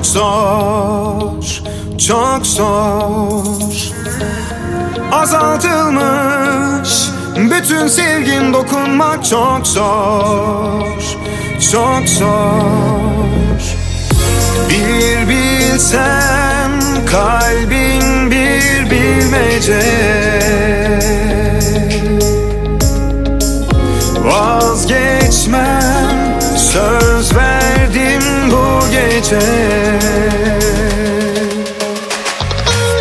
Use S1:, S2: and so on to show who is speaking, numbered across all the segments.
S1: çok zor Çok zor. Azaltılmış Bütün sevgin dokunmak çok zor Çok zor. Bir bilsem kalbin bir bilmece. Vazgeçmem söz verdim bu gece.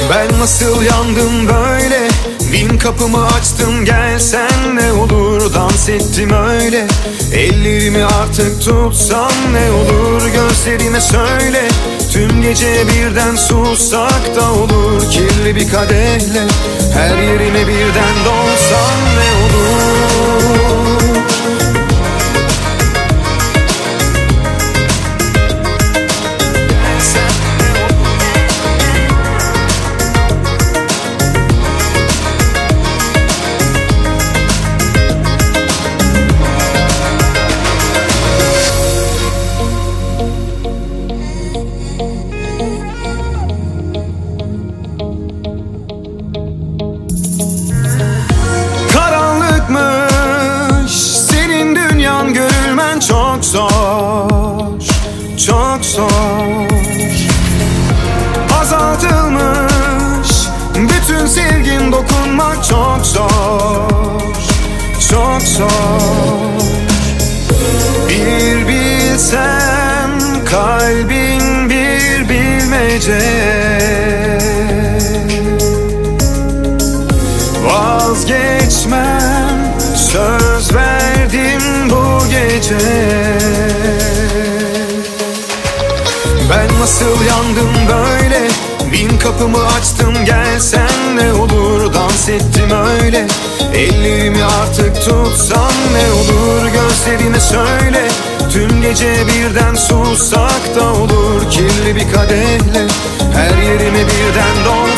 S1: Ben nasıl yandım böyle? Bin kapımı açtım gelsen ne olur? Dans ettim öyle. Ellerimi artık tutsan ne olur? Gözlerime söyle. Tüm gece birden sussak da olur. Kirli bir kadehle Her yerine birden dolsan ne çok zor Çok zor. Bir bilsem kalbin bir bilmece. Vazgeçmem söz verdim bu gece. Ben nasıl yandım böyle Bin kapımı açtım gelsen ne olur? Dans ettim öyle. Ellerimi artık tutsan ne olur? Gözlerime söyle. Tüm gece birden sussak da olur. Kirli bir kadehle Her yerime birden olur